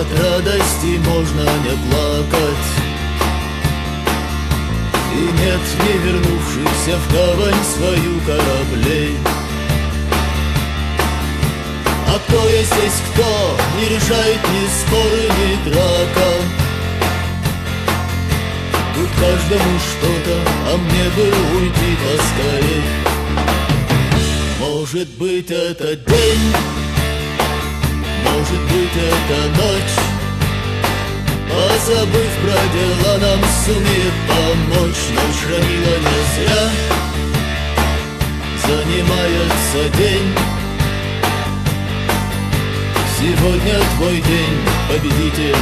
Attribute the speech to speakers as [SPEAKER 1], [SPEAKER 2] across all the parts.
[SPEAKER 1] от радости можно не плакать. И нет не вернувшихся в гавань свою кораблей. А кто есть здесь кто, не решает ни споры, ни драка. Тут каждому что-то, а мне бы уйти поскорей. Может быть это день может быть это ночь Позабыв про дела нам сумеет помочь. Ночь хранила не зря Занимается день. Сегодня твой день, победитель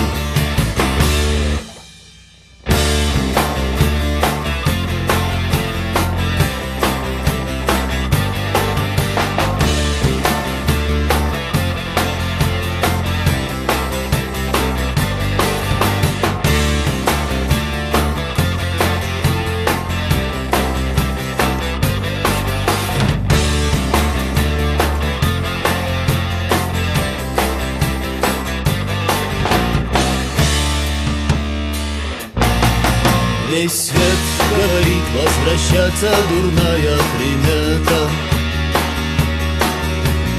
[SPEAKER 1] Весь свет говорит возвращаться дурная примета.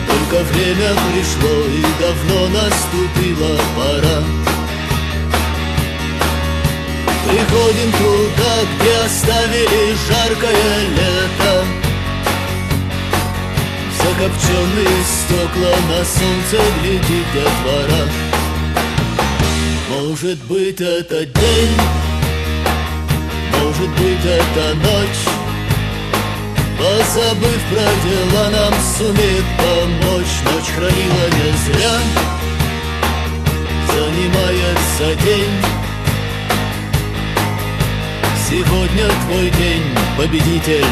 [SPEAKER 1] Только время пришло и давно наступила пора. Приходим туда, где оставили жаркое лето. Закопченные стекла на солнце глядит детвора Может быть это день может быть это ночь Позабыв про дела нам сумеет помочь. Ночь хранила не зря Занимается день. Сегодня твой день, победитель